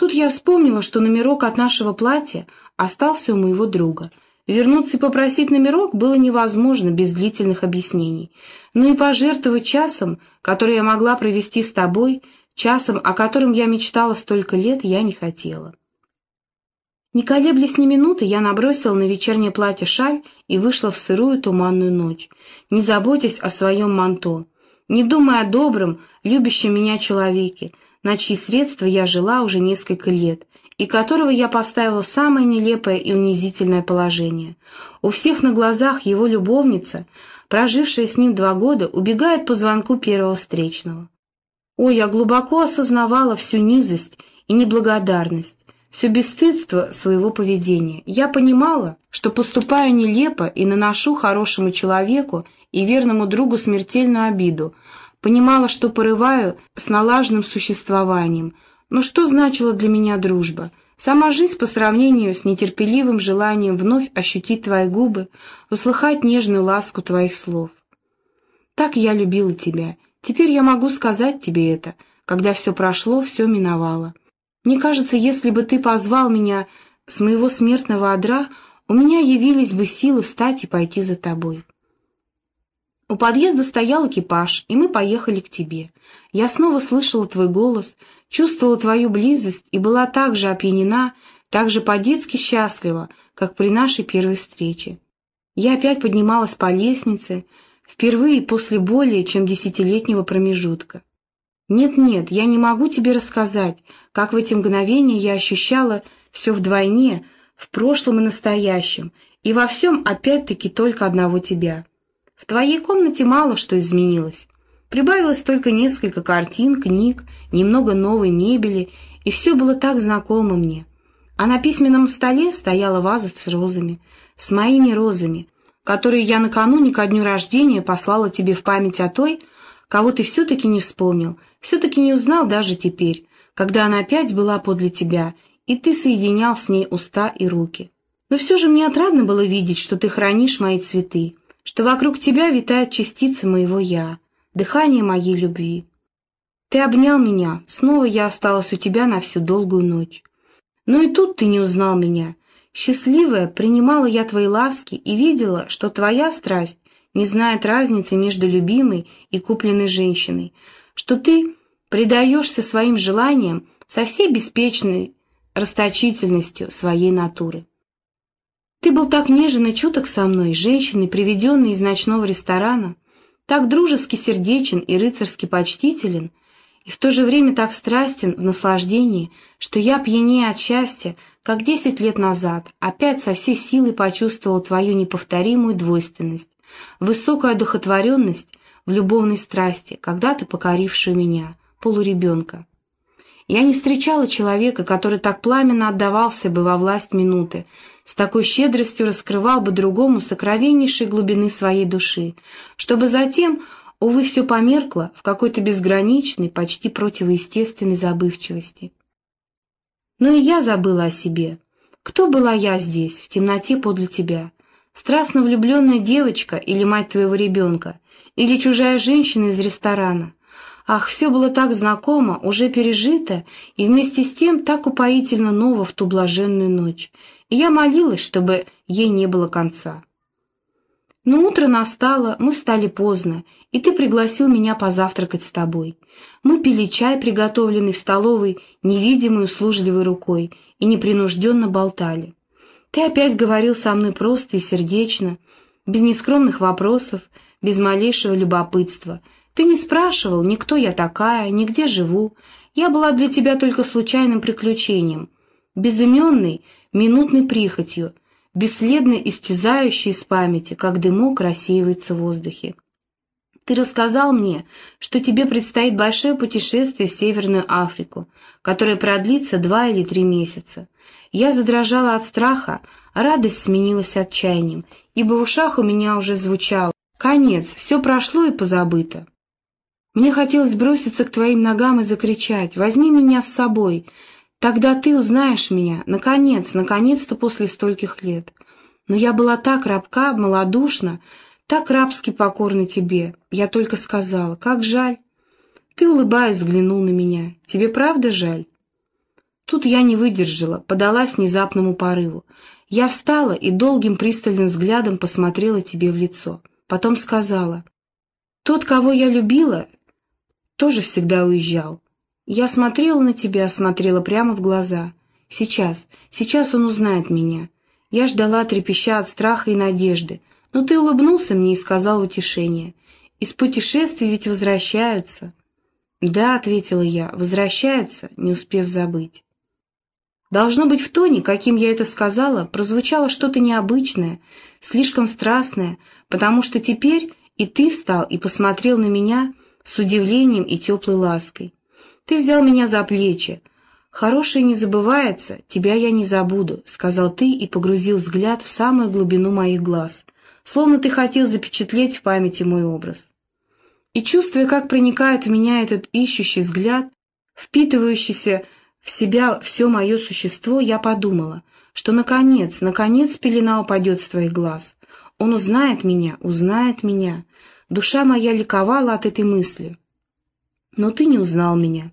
Тут я вспомнила, что номерок от нашего платья остался у моего друга. Вернуться и попросить номерок было невозможно без длительных объяснений. Но и пожертвовать часом, который я могла провести с тобой, часом, о котором я мечтала столько лет, я не хотела. Не колеблясь ни минуты, я набросила на вечернее платье шаль и вышла в сырую туманную ночь, не заботясь о своем манто, не думая о добром, любящем меня человеке, на чьи средства я жила уже несколько лет, и которого я поставила в самое нелепое и унизительное положение. У всех на глазах его любовница, прожившая с ним два года, убегает по звонку первого встречного. Ой, я глубоко осознавала всю низость и неблагодарность, все бесстыдство своего поведения. Я понимала, что поступаю нелепо и наношу хорошему человеку и верному другу смертельную обиду, понимала, что порываю с налаженным существованием. Но что значила для меня дружба? Сама жизнь по сравнению с нетерпеливым желанием вновь ощутить твои губы, услыхать нежную ласку твоих слов. Так я любила тебя. Теперь я могу сказать тебе это, когда все прошло, все миновало. Мне кажется, если бы ты позвал меня с моего смертного одра, у меня явились бы силы встать и пойти за тобой. У подъезда стоял экипаж, и мы поехали к тебе. Я снова слышала твой голос, чувствовала твою близость и была так же опьянена, так же по-детски счастлива, как при нашей первой встрече. Я опять поднималась по лестнице, впервые после более чем десятилетнего промежутка. Нет-нет, я не могу тебе рассказать, как в эти мгновения я ощущала все вдвойне, в прошлом и настоящем, и во всем опять-таки только одного тебя. В твоей комнате мало что изменилось. Прибавилось только несколько картин, книг, немного новой мебели, и все было так знакомо мне. А на письменном столе стояла ваза с розами, с моими розами, которые я накануне ко дню рождения послала тебе в память о той, кого ты все-таки не вспомнил, все-таки не узнал даже теперь, когда она опять была подле тебя, и ты соединял с ней уста и руки. Но все же мне отрадно было видеть, что ты хранишь мои цветы, что вокруг тебя витает частица моего «я», дыхание моей любви. Ты обнял меня, снова я осталась у тебя на всю долгую ночь. Но и тут ты не узнал меня. Счастливая, принимала я твои ласки и видела, что твоя страсть не знает разницы между любимой и купленной женщиной, что ты предаешься своим желаниям со всей беспечной расточительностью своей натуры. Ты был так нежен и чуток со мной, женщиной, приведенной из ночного ресторана, так дружески сердечен и рыцарски почтителен, и в то же время так страстен в наслаждении, что я пьянее от счастья, как десять лет назад, опять со всей силой почувствовал твою неповторимую двойственность, высокую одухотворенность в любовной страсти, когда-то покорившую меня, полуребенка. Я не встречала человека, который так пламенно отдавался бы во власть минуты, с такой щедростью раскрывал бы другому сокровеннейшей глубины своей души, чтобы затем, увы, все померкло в какой-то безграничной, почти противоестественной забывчивости. Но и я забыла о себе. Кто была я здесь, в темноте подле тебя? страстно влюбленная девочка или мать твоего ребенка, или чужая женщина из ресторана. Ах, все было так знакомо, уже пережито, и вместе с тем так упоительно ново в ту блаженную ночь, и я молилась, чтобы ей не было конца. Но утро настало, мы встали поздно, и ты пригласил меня позавтракать с тобой. Мы пили чай, приготовленный в столовой невидимой услужливой рукой, и непринужденно болтали. Ты опять говорил со мной просто и сердечно, без нескромных вопросов, без малейшего любопытства. Ты не спрашивал, ни кто я такая, ни где живу. Я была для тебя только случайным приключением, безыменной, минутной прихотью, бесследно исчезающей из памяти, как дымок рассеивается в воздухе. Ты рассказал мне, что тебе предстоит большое путешествие в Северную Африку, которое продлится два или три месяца. Я задрожала от страха, радость сменилась отчаянием, ибо в ушах у меня уже звучало «Конец, все прошло и позабыто». Мне хотелось броситься к твоим ногам и закричать «Возьми меня с собой, тогда ты узнаешь меня, наконец, наконец-то после стольких лет». Но я была так рабка, малодушна, так рабски покорна тебе. Я только сказала, как жаль. Ты, улыбаясь, взглянул на меня. Тебе правда жаль? Тут я не выдержала, подалась внезапному порыву. Я встала и долгим пристальным взглядом посмотрела тебе в лицо. Потом сказала, «Тот, кого я любила, тоже всегда уезжал. Я смотрела на тебя, смотрела прямо в глаза. Сейчас, сейчас он узнает меня. Я ждала, трепеща от страха и надежды, но ты улыбнулся мне и сказал утешение. Из путешествий ведь возвращаются. «Да», — ответила я, — «возвращаются, не успев забыть». Должно быть, в тоне, каким я это сказала, прозвучало что-то необычное, слишком страстное, потому что теперь и ты встал и посмотрел на меня с удивлением и теплой лаской. Ты взял меня за плечи. «Хорошее не забывается, тебя я не забуду», — сказал ты и погрузил взгляд в самую глубину моих глаз, словно ты хотел запечатлеть в памяти мой образ. И чувствуя, как проникает в меня этот ищущий взгляд, впитывающийся в себя все мое существо, я подумала, что наконец, наконец пелена упадет с твоих глаз. Он узнает меня, узнает меня. Душа моя ликовала от этой мысли. Но ты не узнал меня.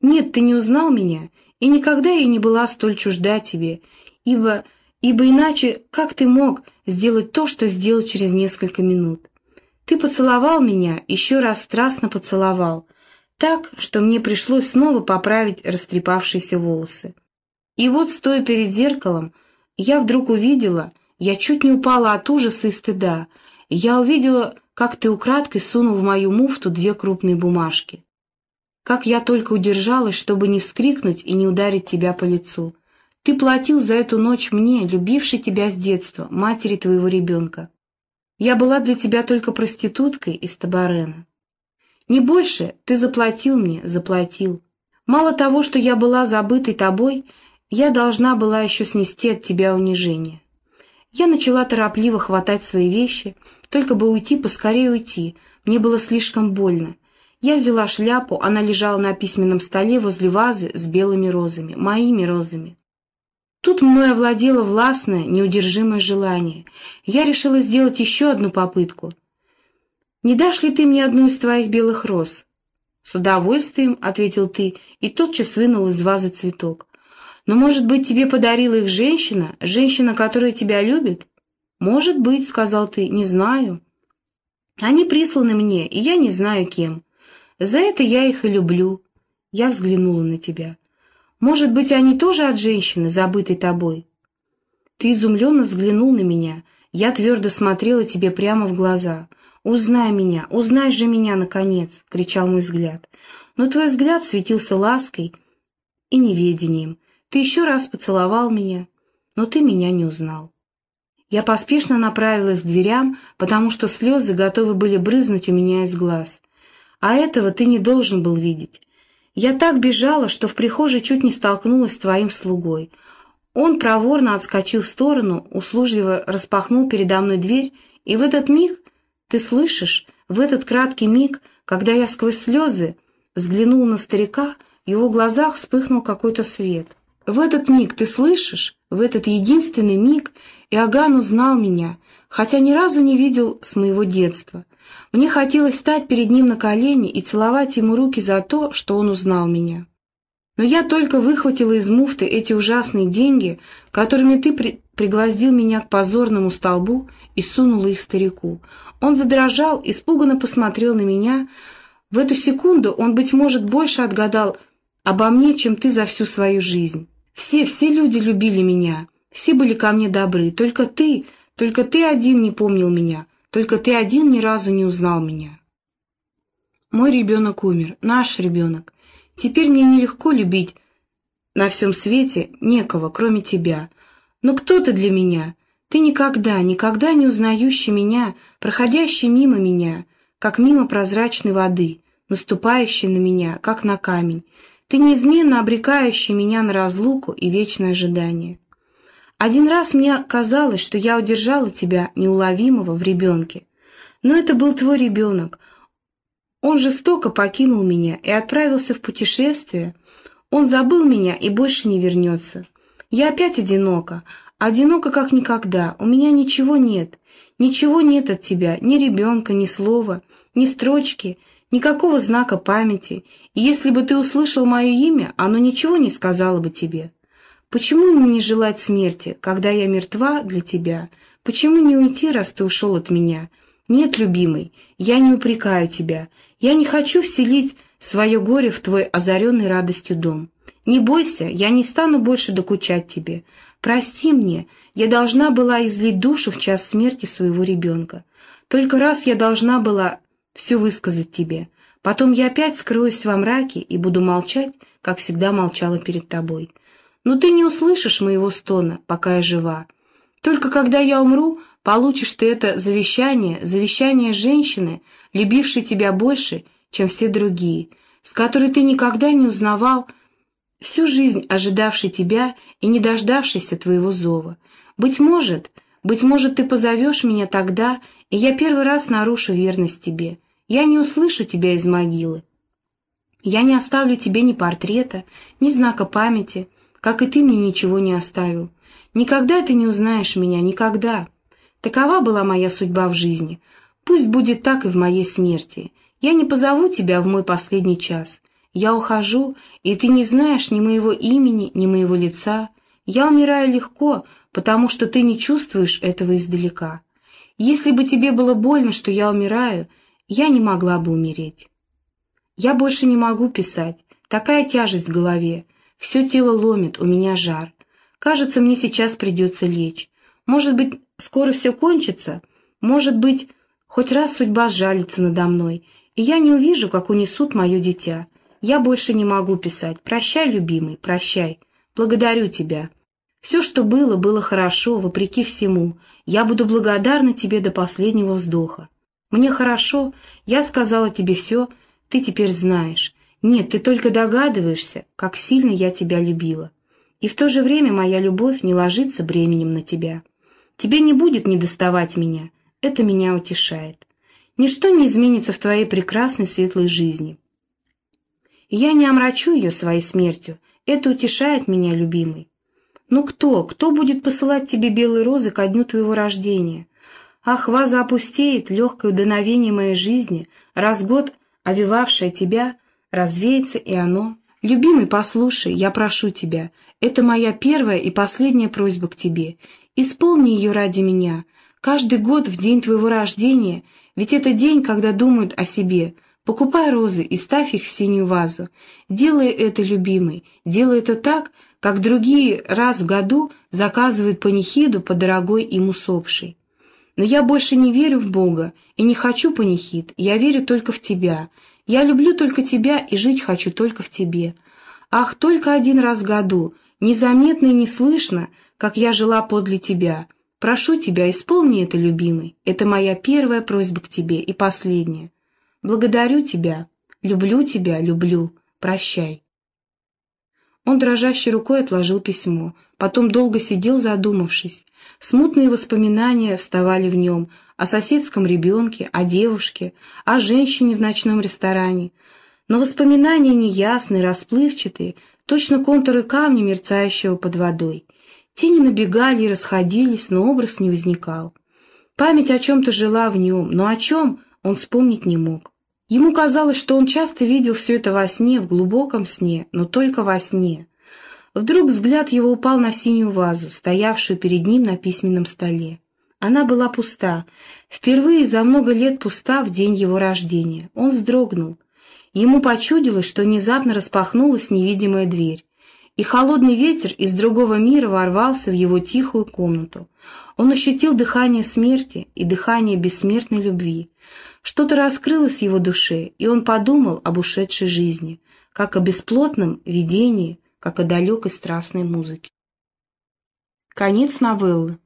Нет, ты не узнал меня, и никогда я не была столь чужда тебе, ибо, ибо иначе как ты мог сделать то, что сделал через несколько минут? Ты поцеловал меня, еще раз страстно поцеловал, так, что мне пришлось снова поправить растрепавшиеся волосы. И вот, стоя перед зеркалом, я вдруг увидела, я чуть не упала от ужаса и стыда, я увидела, как ты украдкой сунул в мою муфту две крупные бумажки. Как я только удержалась, чтобы не вскрикнуть и не ударить тебя по лицу. Ты платил за эту ночь мне, любившей тебя с детства, матери твоего ребенка. Я была для тебя только проституткой из Табарена. Не больше ты заплатил мне, заплатил. Мало того, что я была забытой тобой, я должна была еще снести от тебя унижение. Я начала торопливо хватать свои вещи, только бы уйти, поскорее уйти, мне было слишком больно. Я взяла шляпу, она лежала на письменном столе возле вазы с белыми розами, моими розами. Тут мной овладело властное, неудержимое желание. Я решила сделать еще одну попытку. «Не дашь ли ты мне одну из твоих белых роз?» «С удовольствием», — ответил ты, и тотчас вынул из вазы цветок. «Но, может быть, тебе подарила их женщина, женщина, которая тебя любит?» «Может быть», — сказал ты, — «не знаю». «Они присланы мне, и я не знаю, кем. За это я их и люблю». Я взглянула на тебя. Может быть, они тоже от женщины, забытой тобой? Ты изумленно взглянул на меня. Я твердо смотрела тебе прямо в глаза. «Узнай меня, узнай же меня, наконец!» — кричал мой взгляд. Но твой взгляд светился лаской и неведением. Ты еще раз поцеловал меня, но ты меня не узнал. Я поспешно направилась к дверям, потому что слезы готовы были брызнуть у меня из глаз. А этого ты не должен был видеть. Я так бежала, что в прихожей чуть не столкнулась с твоим слугой. Он проворно отскочил в сторону, услужливо распахнул передо мной дверь, и в этот миг, ты слышишь, в этот краткий миг, когда я сквозь слезы взглянул на старика, в его глазах вспыхнул какой-то свет. В этот миг, ты слышишь, в этот единственный миг Иоганн узнал меня, хотя ни разу не видел с моего детства. Мне хотелось стать перед ним на колени и целовать ему руки за то, что он узнал меня. Но я только выхватила из муфты эти ужасные деньги, которыми ты при пригвоздил меня к позорному столбу и сунула их старику. Он задрожал, испуганно посмотрел на меня. В эту секунду он, быть может, больше отгадал обо мне, чем ты за всю свою жизнь. Все, все люди любили меня, все были ко мне добры, только ты, только ты один не помнил меня, только ты один ни разу не узнал меня. Мой ребенок умер, наш ребенок. Теперь мне нелегко любить на всем свете некого, кроме тебя. Но кто ты для меня? Ты никогда, никогда не узнающий меня, проходящий мимо меня, как мимо прозрачной воды, наступающий на меня, как на камень. Ты неизменно обрекающий меня на разлуку и вечное ожидание. Один раз мне казалось, что я удержала тебя, неуловимого, в ребенке. Но это был твой ребенок. Он жестоко покинул меня и отправился в путешествие. Он забыл меня и больше не вернется. Я опять одинока, одинока как никогда. У меня ничего нет, ничего нет от тебя, ни ребенка, ни слова, ни строчки, никакого знака памяти, и если бы ты услышал мое имя, оно ничего не сказало бы тебе. Почему мне не желать смерти, когда я мертва для тебя? Почему не уйти, раз ты ушел от меня? Нет, любимый, я не упрекаю тебя. Я не хочу вселить свое горе в твой озаренный радостью дом. Не бойся, я не стану больше докучать тебе. Прости мне, я должна была излить душу в час смерти своего ребенка. Только раз я должна была все высказать тебе. Потом я опять скроюсь во мраке и буду молчать, как всегда молчала перед тобой. Но ты не услышишь моего стона, пока я жива. Только когда я умру, получишь ты это завещание, завещание женщины, любившей тебя больше, чем все другие, с которой ты никогда не узнавал, всю жизнь ожидавшей тебя и не дождавшейся твоего зова. Быть может, быть может, ты позовешь меня тогда, и я первый раз нарушу верность тебе. Я не услышу тебя из могилы. Я не оставлю тебе ни портрета, ни знака памяти, как и ты мне ничего не оставил. Никогда ты не узнаешь меня, никогда. Такова была моя судьба в жизни. Пусть будет так и в моей смерти. Я не позову тебя в мой последний час. Я ухожу, и ты не знаешь ни моего имени, ни моего лица. Я умираю легко, потому что ты не чувствуешь этого издалека. Если бы тебе было больно, что я умираю, я не могла бы умереть. Я больше не могу писать. Такая тяжесть в голове. Все тело ломит, у меня жар. Кажется, мне сейчас придется лечь. Может быть, скоро все кончится? Может быть, хоть раз судьба сжалится надо мной, и я не увижу, как унесут мое дитя. Я больше не могу писать. Прощай, любимый, прощай. Благодарю тебя. Все, что было, было хорошо, вопреки всему. Я буду благодарна тебе до последнего вздоха. Мне хорошо, я сказала тебе все, ты теперь знаешь. Нет, ты только догадываешься, как сильно я тебя любила. И в то же время моя любовь не ложится бременем на тебя. Тебе не будет недоставать меня, это меня утешает. Ничто не изменится в твоей прекрасной светлой жизни. я не омрачу ее своей смертью, это утешает меня, любимый. Ну кто, кто будет посылать тебе белые розы ко дню твоего рождения? Ах, ваза опустеет, легкое дуновение моей жизни, раз год овивавшее тебя, развеется и оно. Любимый, послушай, я прошу тебя, это моя первая и последняя просьба к тебе. Исполни ее ради меня. Каждый год в день твоего рождения, ведь это день, когда думают о себе. Покупай розы и ставь их в синюю вазу. Делай это, любимый, делай это так, как другие раз в году заказывают панихиду по дорогой им усопшей. Но я больше не верю в Бога и не хочу панихид, я верю только в тебя. Я люблю только тебя и жить хочу только в тебе. Ах, только один раз в году, незаметно и неслышно, как я жила подле тебя. Прошу тебя, исполни это, любимый. Это моя первая просьба к тебе и последняя. Благодарю тебя, люблю тебя, люблю. Прощай. Он дрожащей рукой отложил письмо, потом долго сидел, задумавшись. Смутные воспоминания вставали в нем о соседском ребенке, о девушке, о женщине в ночном ресторане. Но воспоминания неясные, расплывчатые, точно контуры камня, мерцающего под водой. Тени набегали и расходились, но образ не возникал. Память о чем-то жила в нем, но о чем он вспомнить не мог. Ему казалось, что он часто видел все это во сне, в глубоком сне, но только во сне. Вдруг взгляд его упал на синюю вазу, стоявшую перед ним на письменном столе. Она была пуста, впервые за много лет пуста в день его рождения. Он вздрогнул. Ему почудилось, что внезапно распахнулась невидимая дверь, и холодный ветер из другого мира ворвался в его тихую комнату. Он ощутил дыхание смерти и дыхание бессмертной любви. Что-то раскрылось в его душе, и он подумал об ушедшей жизни, как о бесплотном видении, как о далекой страстной музыке. Конец новеллы.